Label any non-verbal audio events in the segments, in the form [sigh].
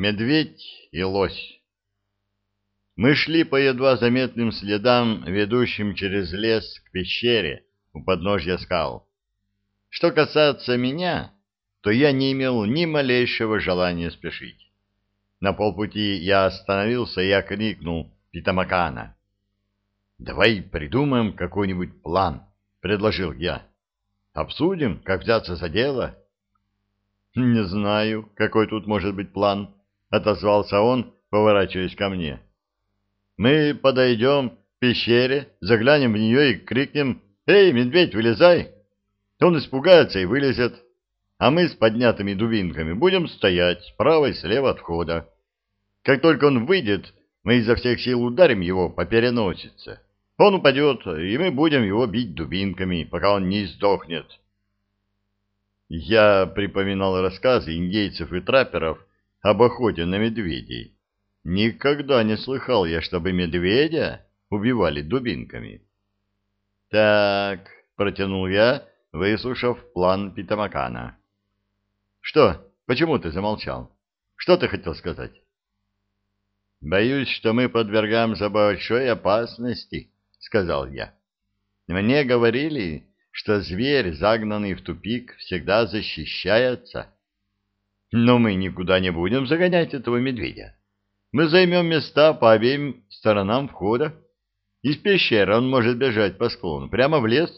Медведь и лось Мы шли по едва заметным следам, ведущим через лес к пещере у подножья скал. Что касается меня, то я не имел ни малейшего желания спешить. На полпути я остановился и окрикнул Питамакана. «Давай придумаем какой-нибудь план», — предложил я. «Обсудим, как взяться за дело». «Не знаю, какой тут может быть план», — отозвался он, поворачиваясь ко мне. «Мы подойдем к пещере, заглянем в нее и крикнем «Эй, медведь, вылезай!» Он испугается и вылезет, а мы с поднятыми дубинками будем стоять справа и слева от входа. Как только он выйдет, мы изо всех сил ударим его по переносице. Он упадет, и мы будем его бить дубинками, пока он не сдохнет. Я припоминал рассказы индейцев и трапперов об охоте на медведей. Никогда не слыхал я, чтобы медведя убивали дубинками. Так, протянул я, выслушав план Питамакана. Что? Почему ты замолчал? Что ты хотел сказать? Боюсь, что мы подвергаемся большой опасности, сказал я. Мне говорили, что зверь, загнанный в тупик, всегда защищается. Но мы никуда не будем загонять этого медведя. Мы займем места по обеим сторонам входа. Из пещеры он может бежать по склону, прямо в лес.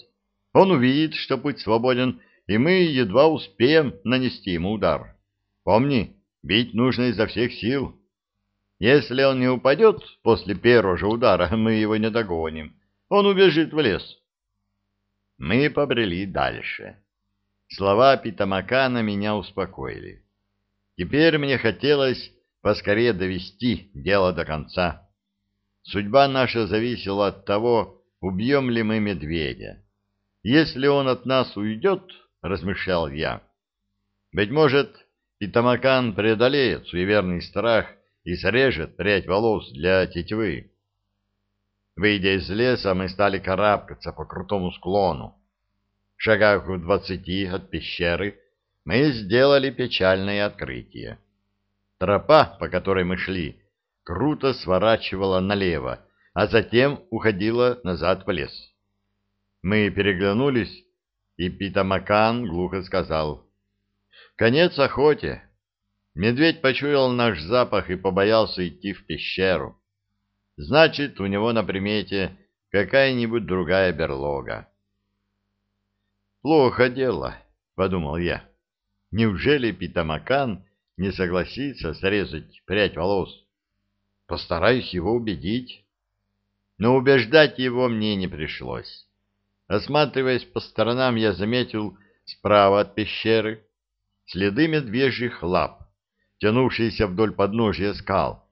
Он увидит, что путь свободен, и мы едва успеем нанести ему удар. Помни, бить нужно изо всех сил. Если он не упадет после первого же удара, [laughs] мы его не догоним. Он убежит в лес. Мы побрели дальше. Слова Питамакана меня успокоили. Теперь мне хотелось поскорее довести дело до конца. Судьба наша зависела от того, убьем ли мы медведя. Если он от нас уйдет, — размышлял я, — быть может, Питамакан преодолеет суеверный страх и срежет прядь волос для тетивы. Выйдя из леса, мы стали карабкаться по крутому склону. В шагах в двадцати от пещеры мы сделали печальное открытие. Тропа, по которой мы шли, круто сворачивала налево, а затем уходила назад в лес. Мы переглянулись, и Питамакан глухо сказал «Конец охоте». Медведь почуял наш запах и побоялся идти в пещеру. Значит, у него на примете какая-нибудь другая берлога. «Плохо дело», — подумал я. «Неужели Питамакан не согласится срезать прядь волос? Постараюсь его убедить». Но убеждать его мне не пришлось. Осматриваясь по сторонам, я заметил справа от пещеры следы медвежьих лап, тянувшиеся вдоль подножия скал.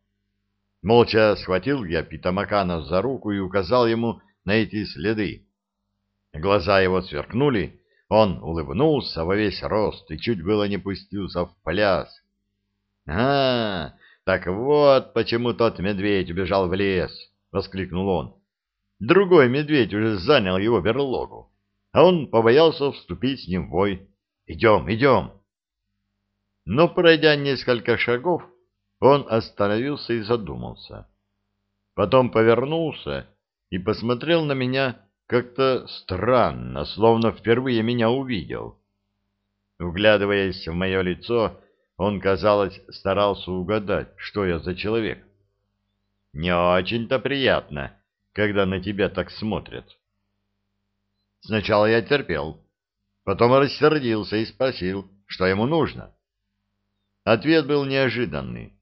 Молча схватил я Питамакана за руку и указал ему на эти следы. Глаза его сверкнули, он улыбнулся во весь рост и чуть было не пустился в пляс. — А, так вот почему тот медведь убежал в лес! — воскликнул он. Другой медведь уже занял его берлогу, а он побоялся вступить с ним в бой. «Идем, идем!» Но, пройдя несколько шагов, он остановился и задумался. Потом повернулся и посмотрел на меня как-то странно, словно впервые меня увидел. Вглядываясь в мое лицо, он, казалось, старался угадать, что я за человек. Не очень-то приятно, когда на тебя так смотрят. Сначала я терпел, потом рассердился и спросил, что ему нужно. Ответ был неожиданный.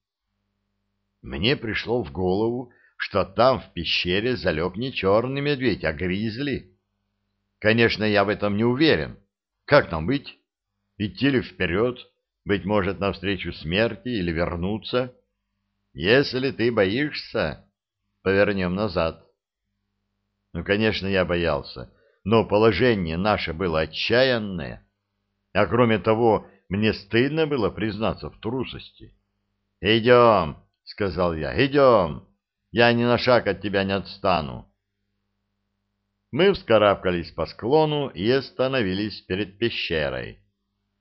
Мне пришло в голову, что там в пещере залег не черный медведь, а гризли. Конечно, я в этом не уверен. Как нам быть? Идти ли вперед, быть может, навстречу смерти или вернуться? Если ты боишься, повернем назад. Ну, конечно, я боялся, но положение наше было отчаянное. А кроме того, мне стыдно было признаться в трусости. «Идем», — сказал я, — «идем». Я ни на шаг от тебя не отстану. Мы вскарабкались по склону и остановились перед пещерой.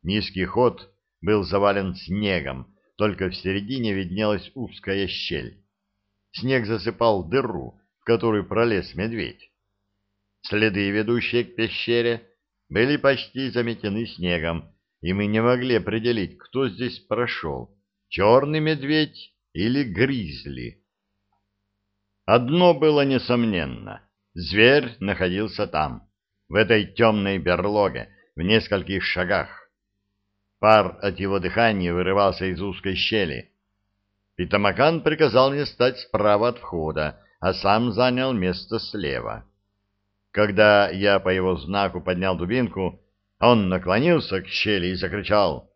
Низкий ход был завален снегом, только в середине виднелась узкая щель. Снег засыпал дыру, в которую пролез медведь. Следы, ведущие к пещере, были почти заметены снегом, и мы не могли определить, кто здесь прошел — черный медведь или гризли. Одно было несомненно — зверь находился там, в этой темной берлоге, в нескольких шагах. Пар от его дыхания вырывался из узкой щели. Питамакан приказал мне стать справа от входа, а сам занял место слева. Когда я по его знаку поднял дубинку, он наклонился к щели и закричал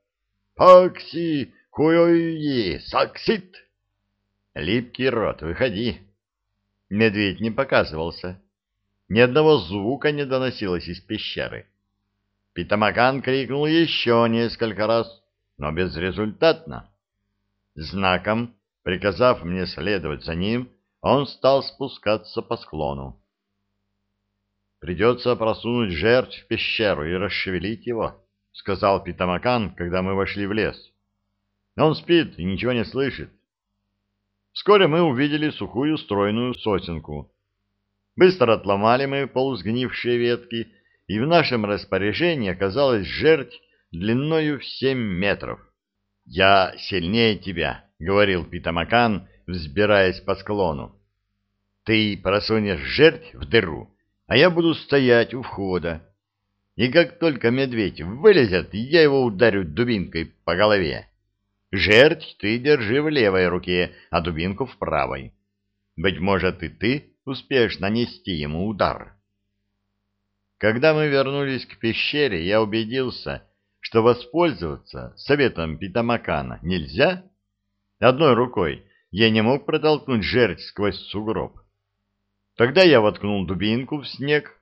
«Пакси! Хуйои! Саксит!» «Липкий рот, выходи!» Медведь не показывался. Ни одного звука не доносилось из пещеры. Питамакан крикнул еще несколько раз, но безрезультатно. Знаком, приказав мне следовать за ним, он стал спускаться по склону. «Придется просунуть жертв в пещеру и расшевелить его», — сказал Питамакан, когда мы вошли в лес. «Он спит и ничего не слышит». Вскоре мы увидели сухую стройную сосенку. Быстро отломали мы полусгнившие ветки, и в нашем распоряжении оказалась жертв длиною в семь метров. «Я сильнее тебя», — говорил Питамакан, взбираясь по склону. «Ты просунешь жертв в дыру, а я буду стоять у входа. И как только медведь вылезет, я его ударю дубинкой по голове. Жертв ты держи в левой руке, а дубинку в правой. Быть может, и ты успеешь нанести ему удар. Когда мы вернулись к пещере, я убедился, что воспользоваться советом Питамакана нельзя. Одной рукой я не мог протолкнуть жертв сквозь сугроб. Тогда я воткнул дубинку в снег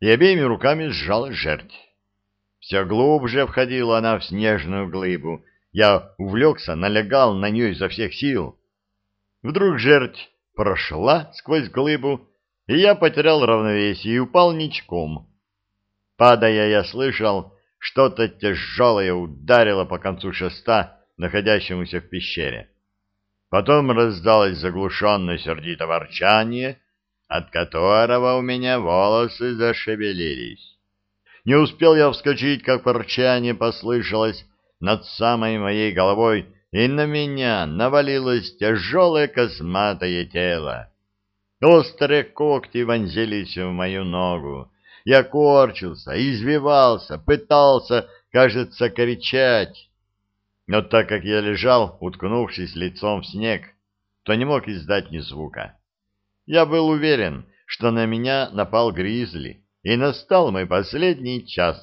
и обеими руками сжал жерть. Все глубже входила она в снежную глыбу. Я увлекся, налегал на нее изо всех сил. Вдруг жерть прошла сквозь глыбу, и я потерял равновесие и упал ничком. Падая, я слышал, что-то тяжелое ударило по концу шеста, находящемуся в пещере. Потом раздалось заглушенное сердито ворчание, от которого у меня волосы зашевелились. Не успел я вскочить, как ворчание послышалось над самой моей головой, и на меня навалилось тяжелое косматое тело. Острые когти вонзились в мою ногу. Я корчился, извивался, пытался, кажется, кричать, но так как я лежал, уткнувшись лицом в снег, то не мог издать ни звука. Я был уверен, что на меня напал гризли, и настал мой последний час.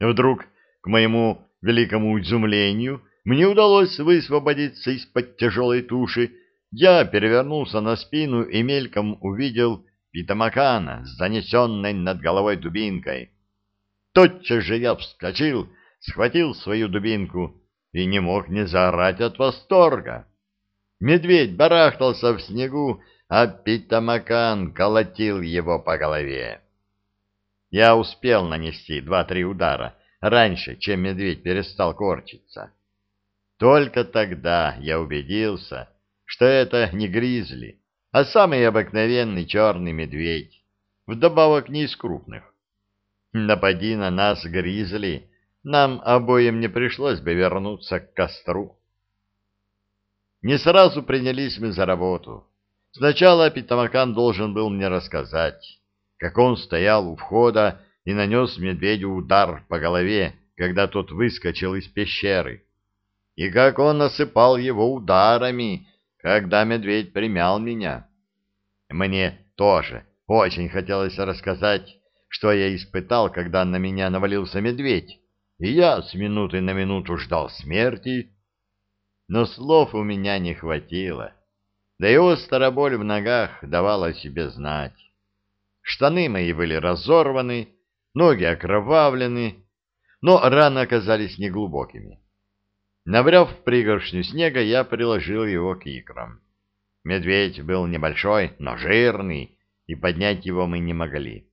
Вдруг, к моему великому изумлению, мне удалось высвободиться из-под тяжелой туши. Я перевернулся на спину и мельком увидел Питамакана с занесенной над головой дубинкой. Тотчас же я вскочил, схватил свою дубинку и не мог не заорать от восторга. Медведь барахтался в снегу, а Питамакан колотил его по голове. Я успел нанести два-три удара раньше, чем медведь перестал корчиться. Только тогда я убедился, что это не гризли, а самый обыкновенный черный медведь, вдобавок не из крупных. Напади на нас гризли, нам обоим не пришлось бы вернуться к костру. Не сразу принялись мы за работу. Сначала Питамакан должен был мне рассказать, как он стоял у входа и нанес медведю удар по голове, когда тот выскочил из пещеры, и как он насыпал его ударами, когда медведь примял меня. Мне тоже очень хотелось рассказать, что я испытал, когда на меня навалился медведь, и я с минуты на минуту ждал смерти, но слов у меня не хватило, да и острая боль в ногах давала себе знать. Штаны мои были разорваны, ноги окровавлены, но раны оказались неглубокими. Набрав пригоршню снега, я приложил его к икрам. Медведь был небольшой, но жирный, и поднять его мы не могли.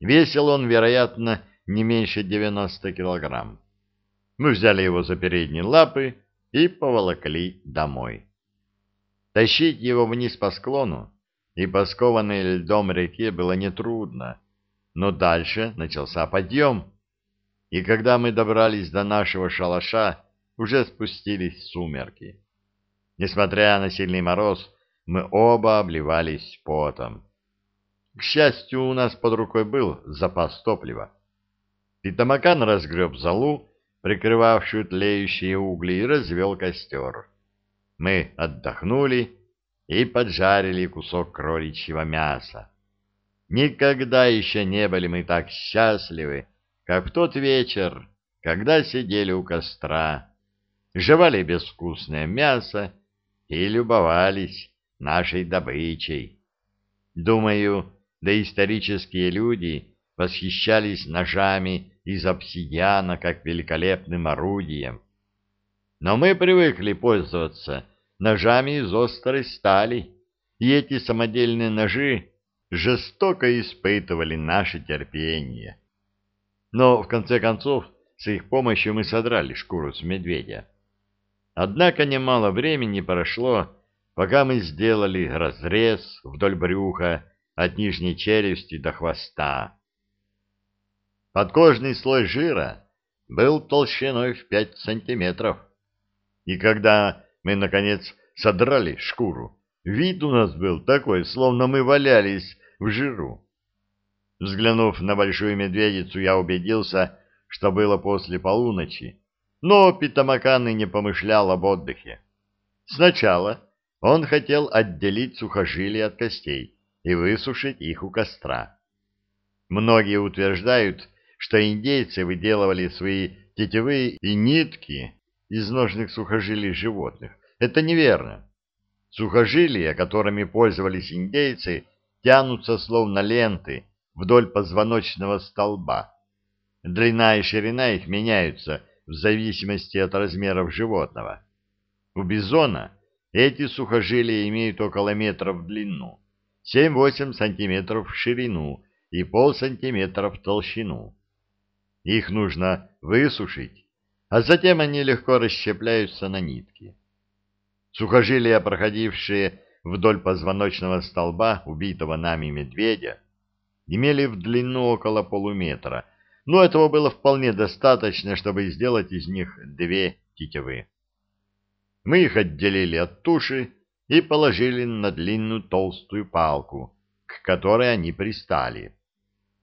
Весил он, вероятно, не меньше 90 килограмм. Мы взяли его за передние лапы и поволокли домой. Тащить его вниз по склону и по скованной льдом реке было нетрудно, но дальше начался подъем, и когда мы добрались до нашего шалаша, уже спустились сумерки. Несмотря на сильный мороз, мы оба обливались потом. К счастью, у нас под рукой был запас топлива. Питамакан разгреб залу, прикрывавшую тлеющие угли, и развел костер. Мы отдохнули и поджарили кусок кроличьего мяса. Никогда еще не были мы так счастливы, как в тот вечер, когда сидели у костра, жевали безвкусное мясо и любовались нашей добычей. Думаю, доисторические люди восхищались ножами из обсидиана как великолепным орудием. Но мы привыкли пользоваться ножами из острой стали, и эти самодельные ножи жестоко испытывали наше терпение. Но, в конце концов, с их помощью мы содрали шкуру с медведя. Однако немало времени прошло, пока мы сделали разрез вдоль брюха от нижней челюсти до хвоста. Подкожный слой жира был толщиной в пять сантиметров. И когда мы, наконец, содрали шкуру, вид у нас был такой, словно мы валялись в жиру. Взглянув на большую медведицу, я убедился, что было после полуночи, но Питамакан не помышлял об отдыхе. Сначала он хотел отделить сухожилия от костей и высушить их у костра. Многие утверждают, что индейцы выделывали свои тетивы и нитки из ножных сухожилий животных. Это неверно. Сухожилия, которыми пользовались индейцы, тянутся словно ленты вдоль позвоночного столба. Длина и ширина их меняются в зависимости от размеров животного. У бизона эти сухожилия имеют около метра в длину, 7-8 сантиметров в ширину и полсантиметра в толщину. Их нужно высушить, а затем они легко расщепляются на нитки. Сухожилия, проходившие вдоль позвоночного столба убитого нами медведя, имели в длину около полуметра, но этого было вполне достаточно, чтобы сделать из них две тетивы. Мы их отделили от туши и положили на длинную толстую палку, к которой они пристали.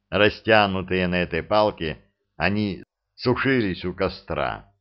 Растянутые на этой палке, они сушились у костра.